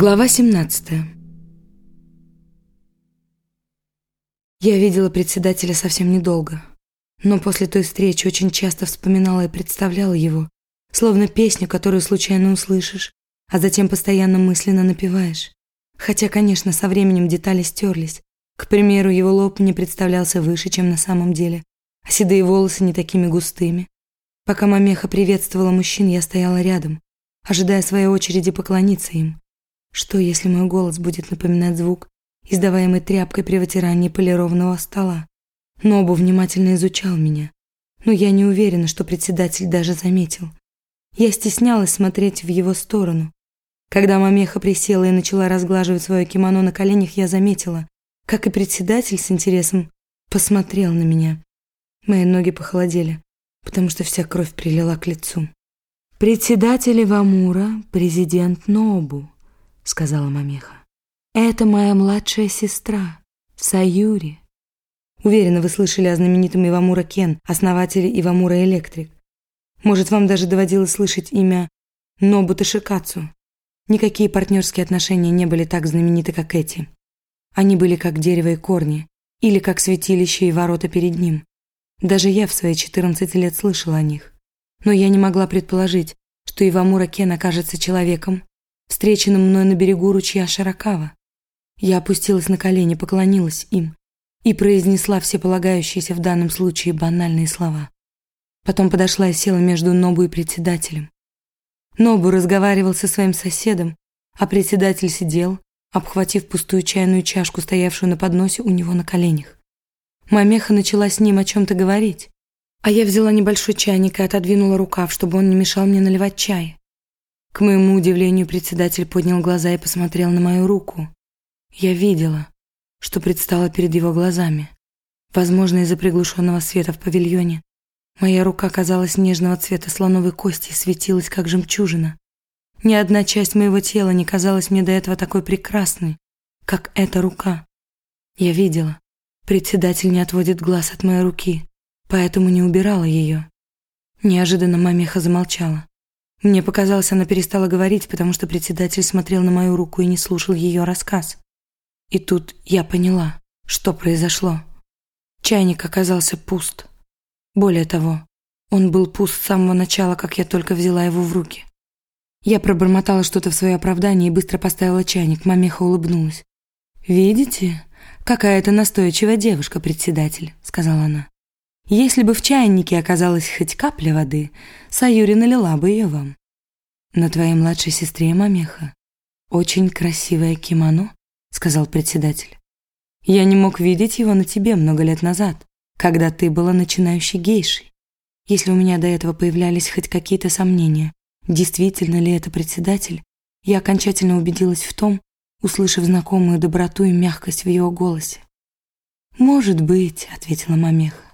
Глава 17 Я видела председателя совсем недолго, но после той встречи очень часто вспоминала и представляла его, словно песню, которую случайно услышишь, а затем постоянно мысленно напеваешь. Хотя, конечно, со временем детали стерлись. К примеру, его лоб не представлялся выше, чем на самом деле, а седые волосы не такими густыми. Пока мамеха приветствовала мужчин, я стояла рядом, ожидая своей очереди поклониться им. Что, если мой голос будет напоминать звук, издаваемый тряпкой при вытирании полированного стола? Нобу внимательно изучал меня, но я не уверена, что председатель даже заметил. Я стеснялась смотреть в его сторону. Когда мамеха присела и начала разглаживать свое кимоно на коленях, я заметила, как и председатель с интересом посмотрел на меня. Мои ноги похолодели, потому что вся кровь прилила к лицу. Председатель Ивамура, президент Нобу, сказала мамеха. Это моя младшая сестра, Саюри. Уверена, вы слышали о знаменитом Ивамура Кен, основателе Ивамура Электрик. Может, вам даже доводилось слышать имя Нобу Ташикацу. Никакие партнерские отношения не были так знамениты, как эти. Они были как дерево и корни, или как святилище и ворота перед ним. Даже я в свои 14 лет слышала о них. Но я не могла предположить, что Ивамура Кен окажется человеком, встреченным мной на берегу ручья Шаракава. Я опустилась на колени, поклонилась им и произнесла все полагающиеся в данном случае банальные слова. Потом подошла и села между Нобу и председателем. Нобу разговаривал со своим соседом, а председатель сидел, обхватив пустую чайную чашку, стоявшую на подносе у него на коленях. Мамеха начала с ним о чем-то говорить, а я взяла небольшой чайник и отодвинула рукав, чтобы он не мешал мне наливать чай. К моему удивлению, председатель поднял глаза и посмотрел на мою руку. Я видела, что предстало перед его глазами. Возможно, из-за приглушенного света в павильоне. Моя рука казалась нежного цвета слоновой кости и светилась, как жемчужина. Ни одна часть моего тела не казалась мне до этого такой прекрасной, как эта рука. Я видела. Председатель не отводит глаз от моей руки, поэтому не убирала ее. Неожиданно мамеха замолчала. Мне показалось, она перестала говорить, потому что председатель смотрел на мою руку и не слушал ее рассказ. И тут я поняла, что произошло. Чайник оказался пуст. Более того, он был пуст с самого начала, как я только взяла его в руки. Я пробормотала что-то в свое оправдание и быстро поставила чайник. Мамеха улыбнулась. «Видите, какая это настойчивая девушка, председатель», — сказала она. Если бы в чайнике оказалась хоть капля воды, Саюри налила бы ее вам. На твоей младшей сестре Мамеха очень красивое кимоно, сказал председатель. Я не мог видеть его на тебе много лет назад, когда ты была начинающей гейшей. Если у меня до этого появлялись хоть какие-то сомнения, действительно ли это председатель, я окончательно убедилась в том, услышав знакомую доброту и мягкость в его голосе. «Может быть», — ответила Мамеха.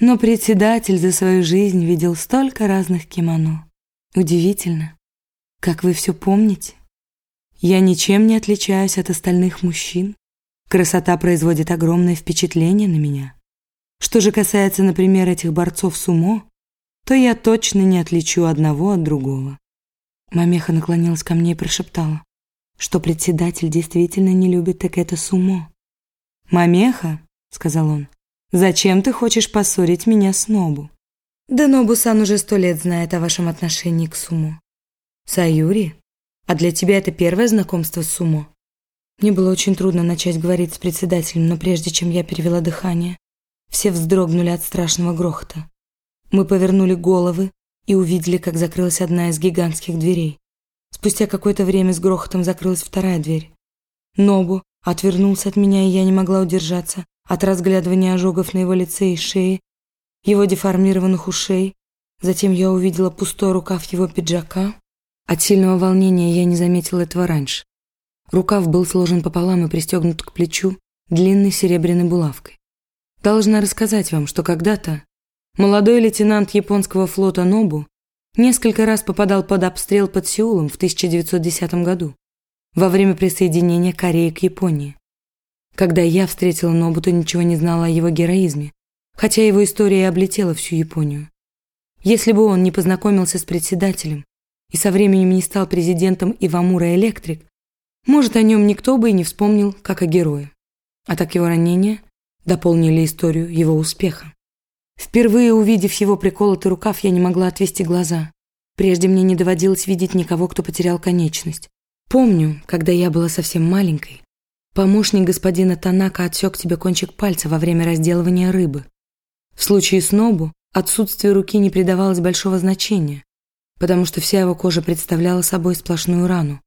Но председатель за свою жизнь видел столько разных кимоно. Удивительно, как вы все помните. Я ничем не отличаюсь от остальных мужчин. Красота производит огромное впечатление на меня. Что же касается, например, этих борцов сумо, то я точно не отличу одного от другого. Мамеха наклонилась ко мне и прошептала, что председатель действительно не любит так это сумо. «Мамеха», — сказал он, Зачем ты хочешь поссорить меня с Нобу? Да Нобу-сан уже сто лет знает о вашем отношении к Сумо. Саюри, а для тебя это первое знакомство с Сумо? Мне было очень трудно начать говорить с председателем, но прежде чем я перевела дыхание, все вздрогнули от страшного грохота. Мы повернули головы и увидели, как закрылась одна из гигантских дверей. Спустя какое-то время с грохотом закрылась вторая дверь. Нобу отвернулся от меня, и я не могла удержаться от разглядывания ожогов на его лице и шее, его деформированных ушей. Затем я увидела пустой рукав его пиджака. От сильного волнения я не заметила этого раньше. Рукав был сложен пополам и пристегнут к плечу длинной серебряной булавкой. Должна рассказать вам, что когда-то молодой лейтенант японского флота Нобу несколько раз попадал под обстрел под Сеулом в 1910 году во время присоединения Кореи к Японии. Когда я встретила Нобу, то ничего не знала о его героизме, хотя его история облетела всю Японию. Если бы он не познакомился с председателем и со временем не стал президентом Ивамура Электрик, Может, о нем никто бы и не вспомнил, как о герое. А так его ранения дополнили историю его успеха. Впервые увидев его приколотый рукав, я не могла отвести глаза. Прежде мне не доводилось видеть никого, кто потерял конечность. Помню, когда я была совсем маленькой, помощник господина Танака отсек тебе кончик пальца во время разделывания рыбы. В случае с Нобу отсутствие руки не придавалось большого значения, потому что вся его кожа представляла собой сплошную рану.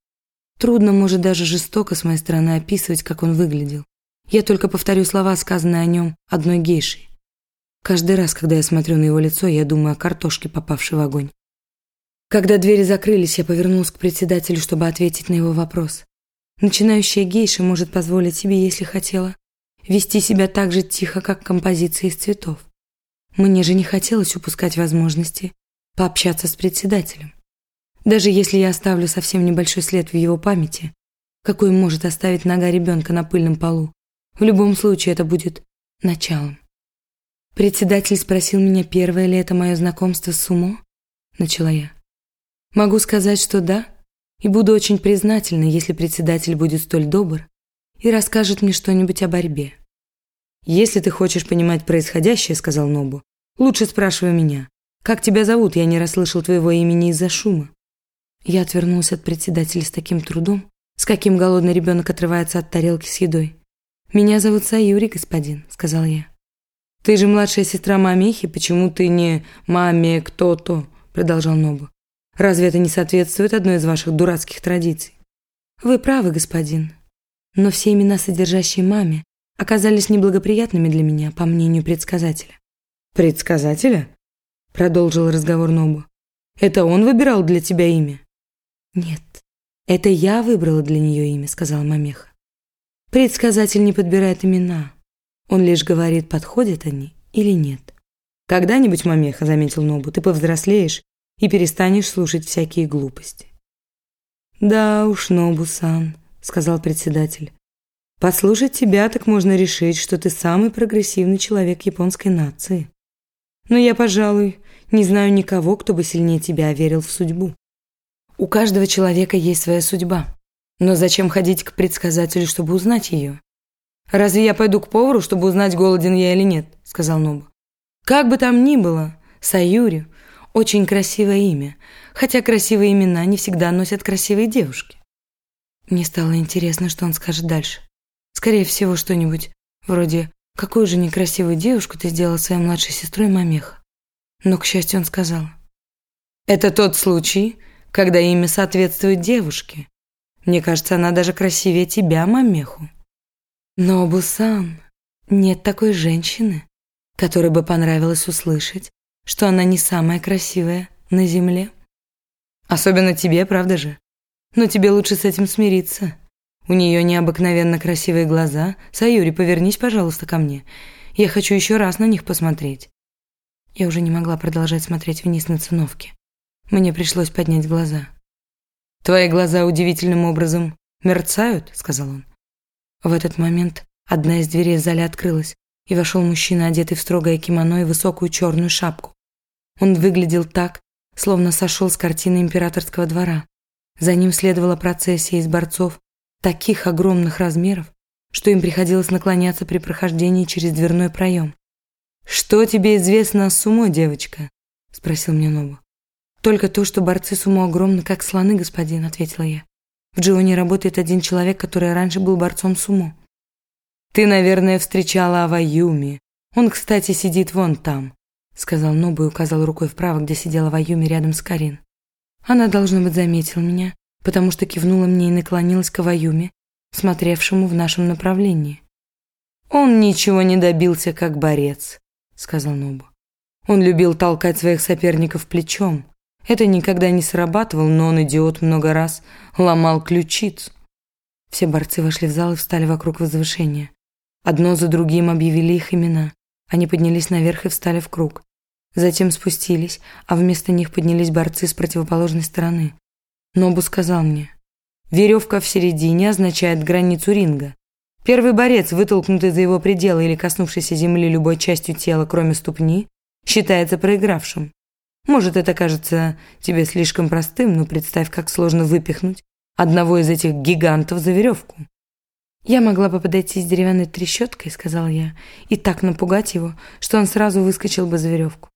Трудно, может, даже жестоко с моей стороны описывать, как он выглядел. Я только повторю слова, сказанные о нем одной гейшей. Каждый раз, когда я смотрю на его лицо, я думаю о картошке, попавшей в огонь. Когда двери закрылись, я повернулась к председателю, чтобы ответить на его вопрос. Начинающая гейша может позволить себе, если хотела, вести себя так же тихо, как композиция из цветов. Мне же не хотелось упускать возможности пообщаться с председателем. Даже если я оставлю совсем небольшой след в его памяти, какой может оставить нога ребенка на пыльном полу, в любом случае это будет началом. Председатель спросил меня, первое ли это мое знакомство с Сумо, начала я. Могу сказать, что да, и буду очень признательна, если председатель будет столь добр и расскажет мне что-нибудь о борьбе. Если ты хочешь понимать происходящее, сказал Нобу, лучше спрашивай меня. Как тебя зовут? Я не расслышал твоего имени из-за шума. Я отвернулась от председателя с таким трудом, с каким голодный ребенок отрывается от тарелки с едой. Меня зовут Саюри, господин, сказал я. Ты же младшая сестра Мамехи, почему ты не маме кто-то? продолжал Нобу. Разве это не соответствует одной из ваших дурацких традиций? Вы правы, господин. Но все имена, содержащие маме, оказались неблагоприятными для меня, по мнению предсказателя. Предсказателя? продолжил разговор Нобу. Это он выбирал для тебя имя? Нет. Это я выбрала для нее имя, сказала Мамеха. Предсказатель не подбирает имена. Он лишь говорит, подходят они или нет. Когда-нибудь, Мамеха, заметил Нобу, ты повзрослеешь и перестанешь слушать всякие глупости. Да уж, Нобу-сан, сказал председатель. Послушать тебя так можно решить, что ты самый прогрессивный человек японской нации. Но я, пожалуй, не знаю никого, кто бы сильнее тебя верил в судьбу. У каждого человека есть своя судьба. Но зачем ходить к предсказателю, чтобы узнать ее? Разве я пойду к повару, чтобы узнать, голоден я или нет, сказал Нобу. Как бы там ни было, Саюри очень красивое имя, хотя красивые имена не всегда носят красивые девушки. Мне стало интересно, что он скажет дальше. Скорее всего, что-нибудь вроде «Какую же некрасивую девушку ты сделала своей младшей сестрой Мамеха?» Но, к счастью, он сказал «Это тот случай, когда имя соответствует девушке, мне кажется, она даже красивее тебя, мамеху. Но, Бусан, нет такой женщины, которой бы понравилось услышать, что она не самая красивая на земле. Особенно тебе, правда же? Но тебе лучше с этим смириться. У нее необыкновенно красивые глаза. Саюри, повернись, пожалуйста, ко мне. Я хочу еще раз на них посмотреть. Я уже не могла продолжать смотреть вниз на циновки. Мне пришлось поднять глаза. «Твои глаза удивительным образом мерцают», — сказал он. В этот момент одна из дверей в зале открылась, и вошел мужчина, одетый в строгое кимоно и высокую черную шапку. Он выглядел так, словно сошел с картины императорского двора. За ним следовала процессия из борцов таких огромных размеров, что им приходилось наклоняться при прохождении через дверной проем. «Что тебе известно о сумо, девочка?» – спросил мне Нобу. «Только то, что борцы сумо огромны, как слоны, господин», — ответила я. «В Джионе работает один человек, который раньше был борцом сумо». «Ты, наверное, встречала Аваюми. Он, кстати, сидит вон там», — сказал Нобу и указал рукой вправо, где сидела Аваюми рядом с Карин. Она, должно быть, заметила меня, потому что кивнула мне и наклонилась к Аваюми, смотревшему в нашем направлении. «Он ничего не добился, как борец», — сказал Нобу. «Он любил толкать своих соперников плечом, это никогда не срабатывало, но он, идиот, много раз ломал ключицу. Все борцы вошли в зал и встали вокруг возвышения. Одно за другим объявили их имена. Они поднялись наверх и встали в круг. Затем спустились, а вместо них поднялись борцы с противоположной стороны. Нобу сказал мне, «Веревка в середине означает границу ринга. Первый борец, вытолкнутый за его пределы или коснувшийся земли любой частью тела, кроме ступни, считается проигравшим. Может, это кажется тебе слишком простым, но представь, как сложно выпихнуть одного из этих гигантов за веревку. «Я могла бы подойти с деревянной трещоткой», — сказал я, «и так напугать его, что он сразу выскочил бы за веревку».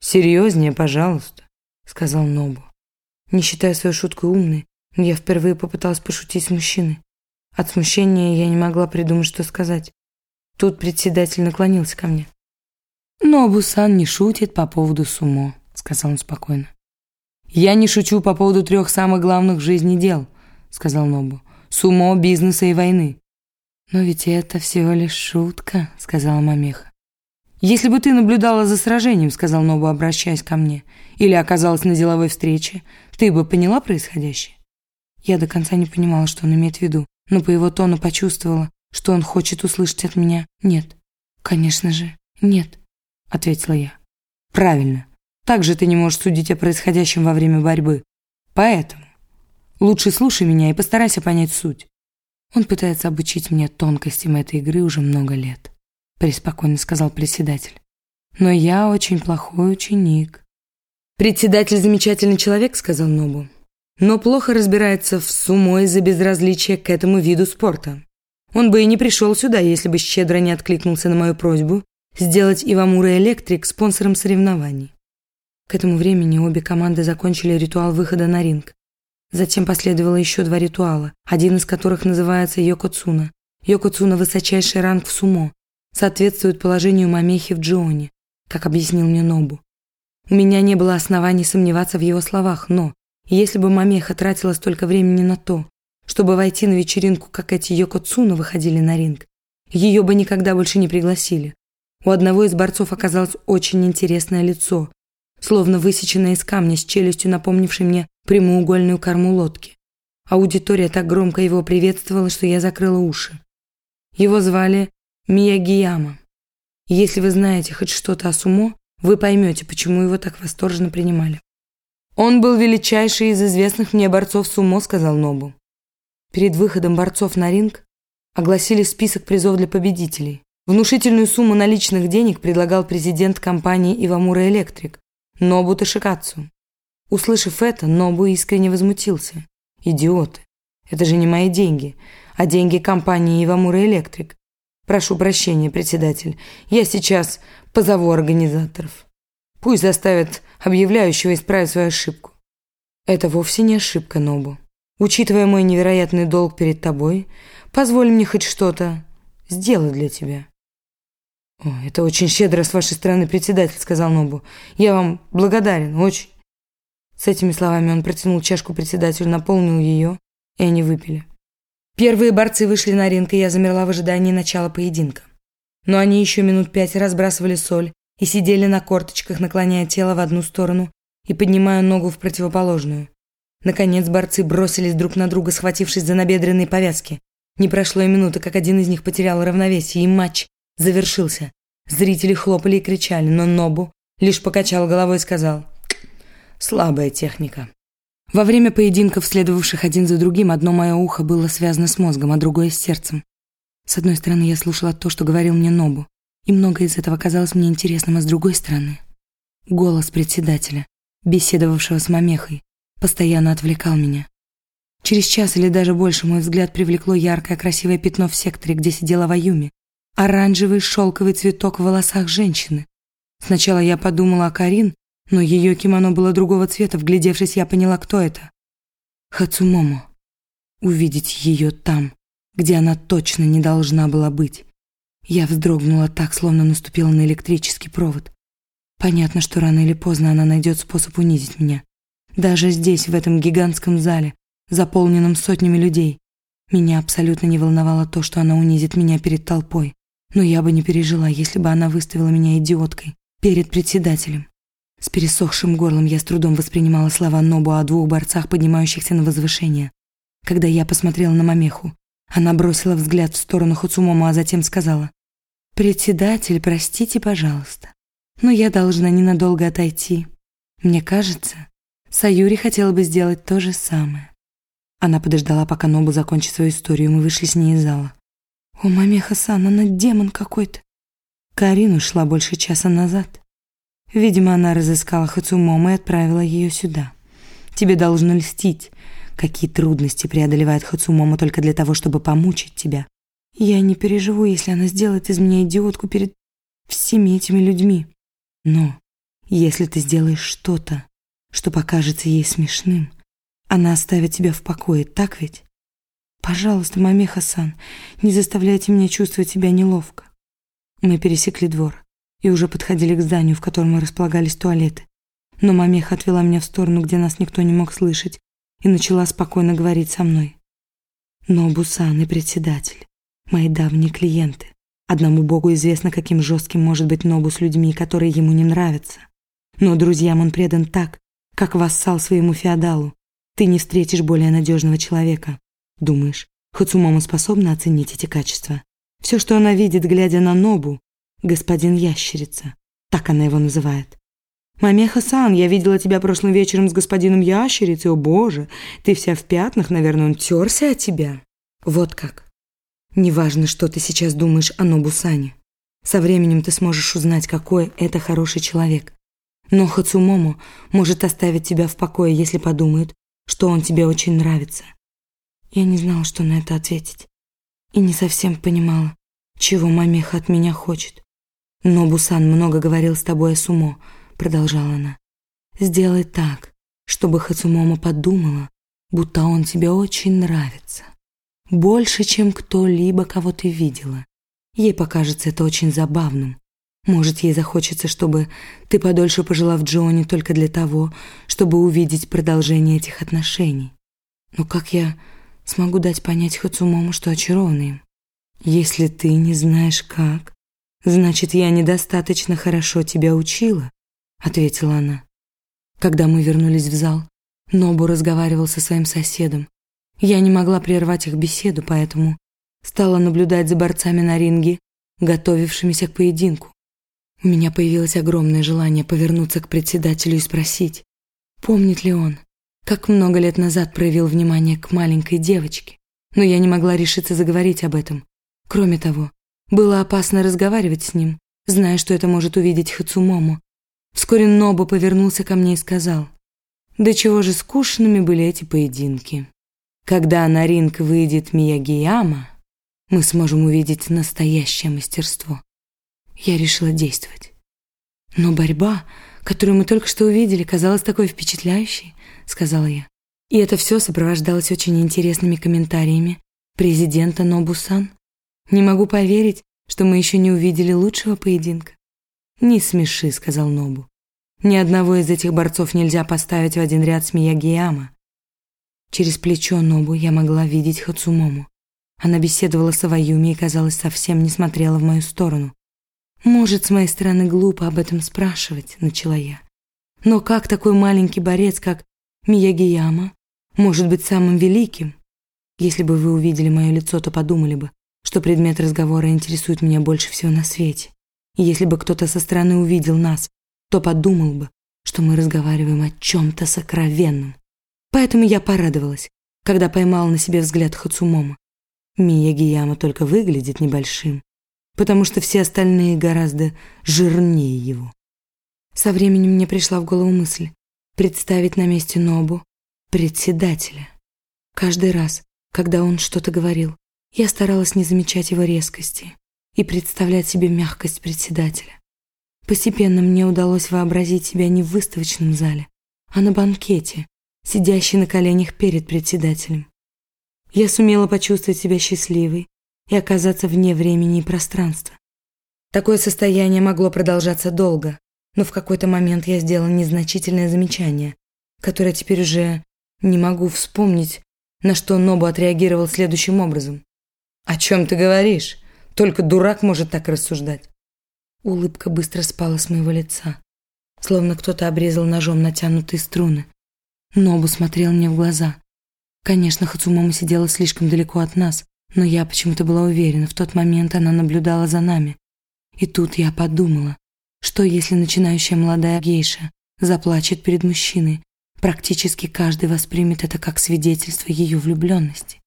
«Серьезнее, пожалуйста», — сказал Нобу. Не считая свою шутку умной, я впервые попыталась пошутить с мужчиной. От смущения я не могла придумать, что сказать. Тут председатель наклонился ко мне. «Нобу-сан не шутит по поводу сумо», — сказал он спокойно. «Я не шучу по поводу трех самых главных в жизни дел», — сказал Нобу. «Сумо, бизнеса и войны». «Но ведь это всего лишь шутка», — сказала Мамеха. «Если бы ты наблюдала за сражением», — сказал Нобу, обращаясь ко мне, «или оказалась на деловой встрече, ты бы поняла происходящее?» Я до конца не понимала, что он имеет в виду, но по его тону почувствовала, что он хочет услышать от меня «нет». «Конечно же, нет», — ответила я. «Правильно. Также ты не можешь судить о происходящем во время борьбы. Поэтому лучше слушай меня и постарайся понять суть». Он пытается обучить меня тонкостям этой игры уже много лет, преспокойно сказал председатель. Но я очень плохой ученик. Председатель замечательный человек, сказал Нобу но плохо разбирается в сумо из-за безразличия к этому виду спорта. Он бы и не пришел сюда, если бы щедро не откликнулся на мою просьбу сделать Ивамура Электрик спонсором соревнований. К этому времени обе команды закончили ритуал выхода на ринг. Затем последовало еще два ритуала, один из которых называется Йокоцуна. Йокоцуна – высочайший ранг в сумо, соответствует положению мамехи в джоне, как объяснил мне Нобу. У меня не было оснований сомневаться в его словах, но если бы Мамеха тратила столько времени на то, чтобы войти на вечеринку, как эти Йокоцуна выходили на ринг, ее бы никогда больше не пригласили. У одного из борцов оказалось очень интересное лицо, словно высеченное из камня с челюстью, напомнившей мне прямоугольную корму лодки. Аудитория так громко его приветствовала, что я закрыла уши. Его звали Миягияма. Если вы знаете хоть что-то о сумо, вы поймете, почему его так восторженно принимали. «Он был величайший из известных мне борцов сумо», — сказал Нобу. Перед выходом борцов на ринг огласили список призов для победителей. Внушительную сумму наличных денег предлагал президент компании Ивамура Электрик Нобу Ташикацу. Услышав это, Нобу искренне возмутился. «Идиоты! Это же не мои деньги, а деньги компании Ивамура Электрик. Прошу прощения, председатель, я сейчас позову организаторов». Пусть заставят объявляющего исправить свою ошибку. Это вовсе не ошибка, Нобу. Учитывая мой невероятный долг перед тобой, позволь мне хоть что-то сделать для тебя. О, это очень щедро с вашей стороны, председатель, сказал Нобу. Я вам благодарен, очень. С этими словами он протянул чашку председателю, наполнил ее, и они выпили. Первые борцы вышли на ринг, и я замерла в ожидании начала поединка. Но они еще минут пять разбрасывали соль, и сидели на корточках, наклоняя тело в одну сторону и поднимая ногу в противоположную. Наконец борцы бросились друг на друга, схватившись за набедренные повязки. Не прошло и минуты, как один из них потерял равновесие, и матч завершился. Зрители хлопали и кричали, но Нобу лишь покачал головой и сказал «Слабая техника». Во время поединков, следовавших один за другим, одно мое ухо было связано с мозгом, а другое с сердцем. С одной стороны, я слушала то, что говорил мне Нобу. И многое из этого казалось мне интересным, а с другой стороны, голос председателя, беседовавшего с Мамехой, постоянно отвлекал меня. Через час или даже больше мой взгляд привлекло яркое красивое пятно в секторе, где сидела Ваюми. Оранжевый шелковый цветок в волосах женщины. Сначала я подумала о Карин, но ее кимоно было другого цвета. Вглядевшись, я поняла, кто это. Хацумомо. Увидеть ее там, где она точно не должна была быть. Я вздрогнула так, словно наступила на электрический провод. Понятно, что рано или поздно она найдет способ унизить меня. Даже здесь, в этом гигантском зале, заполненном сотнями людей, меня абсолютно не волновало то, что она унизит меня перед толпой. Но я бы не пережила, если бы она выставила меня идиоткой перед председателем. С пересохшим горлом я с трудом воспринимала слова Нобу о двух борцах, поднимающихся на возвышение. Когда я посмотрела на Мамеху, она бросила взгляд в сторону Хуцумомо, а затем сказала: «Председатель, простите, пожалуйста, но я должна ненадолго отойти. Мне кажется, Саюри хотела бы сделать то же самое». Она подождала, пока Нобу закончит свою историю, мы вышли с ней из зала. «О, маме Хасан, она демон какой-то!» Карин ушла больше часа назад. Видимо, она разыскала Хацумомо и отправила ее сюда. Тебе должно льстить, какие трудности преодолевает Хацумомо только для того, чтобы помучить тебя. Я не переживу, если она сделает из меня идиотку перед всеми этими людьми. Но если ты сделаешь что-то, что покажется ей смешным, она оставит тебя в покое, так ведь? Пожалуйста, маме Хасан, не заставляйте меня чувствовать себя неловко. Мы пересекли двор и уже подходили к зданию, в котором располагались туалеты. Но мамеха отвела меня в сторону, где нас никто не мог слышать, и начала спокойно говорить со мной. Но Бусан и председатель, мои давние клиенты. Одному Богу известно, каким жестким может быть Нобу с людьми, которые ему не нравятся. Но друзьям он предан так, как вассал своему феодалу. Ты не встретишь более надежного человека. Думаешь, Хацумомо способна оценить эти качества? Все, что она видит, глядя на Нобу, господин Ящерица, так она его называет. «Мамеха-сан, я видела тебя прошлым вечером с господином Ящерицей. О, боже, ты вся в пятнах, наверное, он терся от тебя». Вот как. Неважно, что ты сейчас думаешь о Нобусане. Со временем ты сможешь узнать, какой это хороший человек. Но Хацумому может оставить тебя в покое, если подумает, что он тебе очень нравится. Я не знала, что на это ответить. И не совсем понимала, чего мамеха от меня хочет. Но Бусан много говорил с тобой о сумо, продолжала она. Сделай так, чтобы Хацумомо подумала, будто он тебе очень нравится. Больше, чем кто-либо, кого ты видела. Ей покажется это очень забавным. Может, ей захочется, чтобы ты подольше пожила в Джоне только для того, чтобы увидеть продолжение этих отношений. Но как я смогу дать понять Хацумому, что очарована им? Если ты не знаешь как, значит, я недостаточно хорошо тебя учила, ответила она. Когда мы вернулись в зал, Нобу разговаривал со своим соседом. Я не могла прервать их беседу, поэтому стала наблюдать за борцами на ринге, готовившимися к поединку. У меня появилось огромное желание повернуться к председателю и спросить, помнит ли он, как много лет назад проявил внимание к маленькой девочке. Но я не могла решиться заговорить об этом. Кроме того, было опасно разговаривать с ним, зная, что это может увидеть Хацумому. Вскоре Нобу повернулся ко мне и сказал, «Да чего же скучными были эти поединки. Когда на ринг выйдет Миягияма, мы сможем увидеть настоящее мастерство». Я решила действовать. Но борьба, которую мы только что увидели, казалась такой впечатляющей, сказала я. И это все сопровождалось очень интересными комментариями президента Нобусан. Не могу поверить, что мы еще не увидели лучшего поединка. Не смеши, сказал Нобу. Ни одного из этих борцов нельзя поставить в один ряд с Миягияма. Через плечо Нобу я могла видеть Хацумому. Она беседовала с Аваюми и, казалось, совсем не смотрела в мою сторону. «Может, с моей стороны глупо об этом спрашивать», — начала я. «Но как такой маленький борец, как Миягияма, может быть самым великим? Если бы вы увидели мое лицо, то подумали бы, что предмет разговора интересует меня больше всего на свете. И если бы кто-то со стороны увидел нас, то подумал бы, что мы разговариваем о чем-то сокровенном. Поэтому я порадовалась, когда поймала на себе взгляд Хацумома. Миягияма только выглядит небольшим, потому что все остальные гораздо жирнее его. Со временем мне пришла в голову мысль представить на месте Нобу председателя. Каждый раз, когда он что-то говорил, я старалась не замечать его резкости и представлять себе мягкость председателя. Постепенно мне удалось вообразить себя не в выставочном зале, а на банкете, сидящей на коленях перед председателем. Я сумела почувствовать себя счастливой, и оказаться вне времени и пространства. Такое состояние могло продолжаться долго, но в какой-то момент я сделала незначительное замечание, которое теперь уже не могу вспомнить, на что Нобу отреагировал следующим образом. «О чем ты говоришь? Только дурак может так рассуждать». Улыбка быстро спала с моего лица, словно кто-то обрезал ножом натянутые струны. Нобу смотрел мне в глаза. Конечно, Хацумомо сидела слишком далеко от нас, но я почему-то была уверена, в тот момент она наблюдала за нами. И тут я подумала, что если начинающая молодая гейша заплачет перед мужчиной, практически каждый воспримет это как свидетельство ее влюбленности.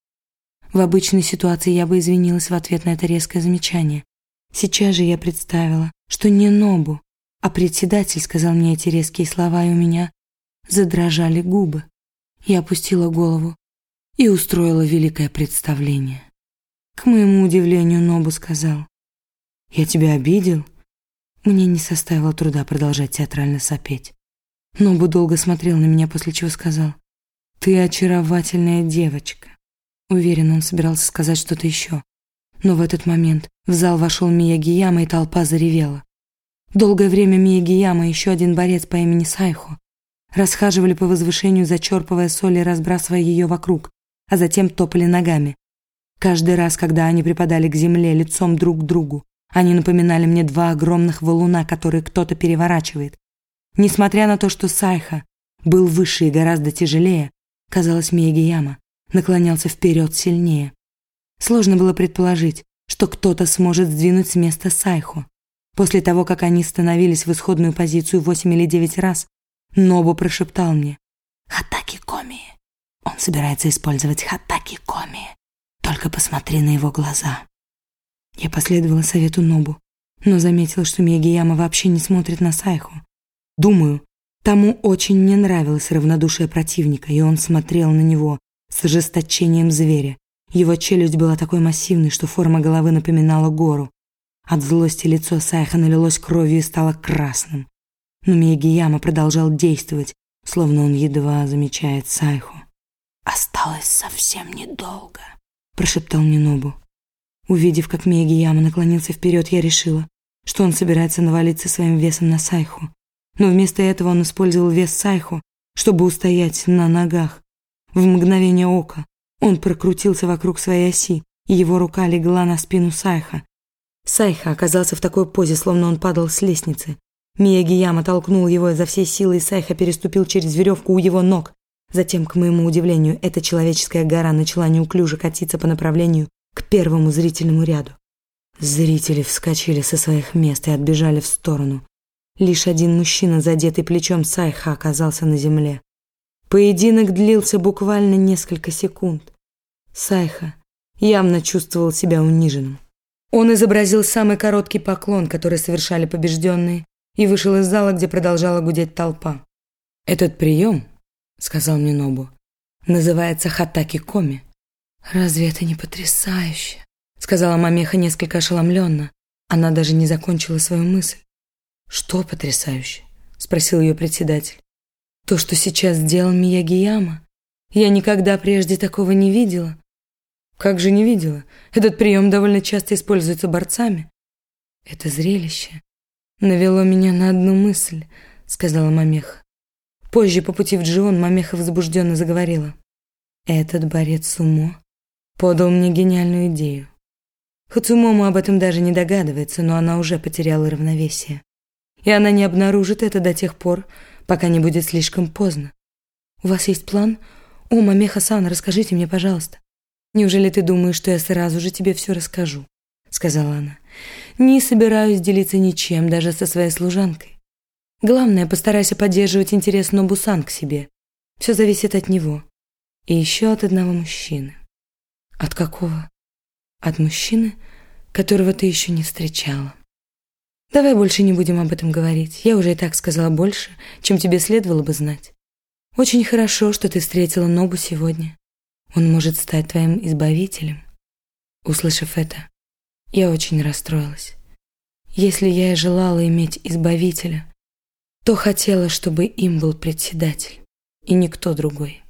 В обычной ситуации я бы извинилась в ответ на это резкое замечание. Сейчас же я представила, что не Нобу, а председатель сказал мне эти резкие слова, и у меня задрожали губы. Я опустила голову и устроила великое представление. К моему удивлению, Нобу сказал, «Я тебя обидел?» Мне не составило труда продолжать театрально сопеть. Нобу долго смотрел на меня, после чего сказал, «Ты очаровательная девочка». Уверен, он собирался сказать что-то еще. Но в этот момент в зал вошел Миягияма, и толпа заревела. Долгое время Миягияма и еще один борец по имени Сайхо расхаживали по возвышению, зачерпывая соль и разбрасывая ее вокруг, а затем топали ногами. Каждый раз, когда они припадали к земле лицом друг к другу, они напоминали мне два огромных валуна, которые кто-то переворачивает. Несмотря на то, что Сайха был выше и гораздо тяжелее, казалось, Миягияма наклонялся вперед сильнее. Сложно было предположить, что кто-то сможет сдвинуть с места Сайху. После того, как они становились в исходную позицию восемь или девять раз, Нобу прошептал мне «Хатаки Коми». Он собирается использовать Хатаки Коми. Только посмотри на его глаза. Я последовала совету Нобу, но заметила, что Миягияма вообще не смотрит на Сайху. Думаю, тому очень не нравилось равнодушие противника, и он смотрел на него с ожесточением зверя. Его челюсть была такой массивной, что форма головы напоминала гору. От злости лицо Сайха налилось кровью и стало красным. Но Миягияма продолжал действовать, словно он едва замечает Сайху. «Осталось совсем недолго», — прошептал мне Нобу. Увидев, как Миягияма наклонился вперед, я решила, что он собирается навалиться своим весом на Сайху. Но вместо этого он использовал вес Сайху, чтобы устоять на ногах. В мгновение ока он прокрутился вокруг своей оси, и его рука легла на спину Сайха. Сайха оказался в такой позе, словно он падал с лестницы. Миягияма толкнул его изо всей силы, и Сайха переступил через веревку у его ног. Затем, к моему удивлению, эта человеческая гора начала неуклюже катиться по направлению к первому зрительному ряду. Зрители вскочили со своих мест и отбежали в сторону. Лишь один мужчина, задетый плечом Сайха, оказался на земле. Поединок длился буквально несколько секунд. Сайха явно чувствовал себя униженным. Он изобразил самый короткий поклон, который совершали побежденные, и вышел из зала, где продолжала гудеть толпа. «Этот прием», — сказал мне Нобу, — «называется хатаки-коми». «Разве это не потрясающе?» — сказала Мамеха несколько ошеломленно. Она даже не закончила свою мысль. «Что потрясающе?» — спросил ее председатель. «То, что сейчас сделал Миягияма. Я никогда прежде такого не видела. Как же не видела? Этот прием довольно часто используется борцами. Это зрелище навело меня на одну мысль, сказала Мамеха. Позже по пути в Джион Мамеха возбужденно заговорила. Этот борец Сумо подал мне гениальную идею. Хацумому об этом даже не догадывается, но она уже потеряла равновесие. И она не обнаружит это до тех пор, пока не будет слишком поздно. У вас есть план? О, Мамеха-сан, расскажите мне, пожалуйста. «Неужели ты думаешь, что я сразу же тебе все расскажу?» — сказала она. «Не собираюсь делиться ничем, даже со своей служанкой. Главное, постарайся поддерживать интерес Нобусан к себе. Все зависит от него. И еще от одного мужчины». «От какого?» «От мужчины, которого ты еще не встречала». «Давай больше не будем об этом говорить. Я уже и так сказала больше, чем тебе следовало бы знать. Очень хорошо, что ты встретила Нобу сегодня. Он может стать твоим избавителем. Услышав это, я очень расстроилась. Если я и желала иметь избавителя, то хотела, чтобы им был председатель и никто другой.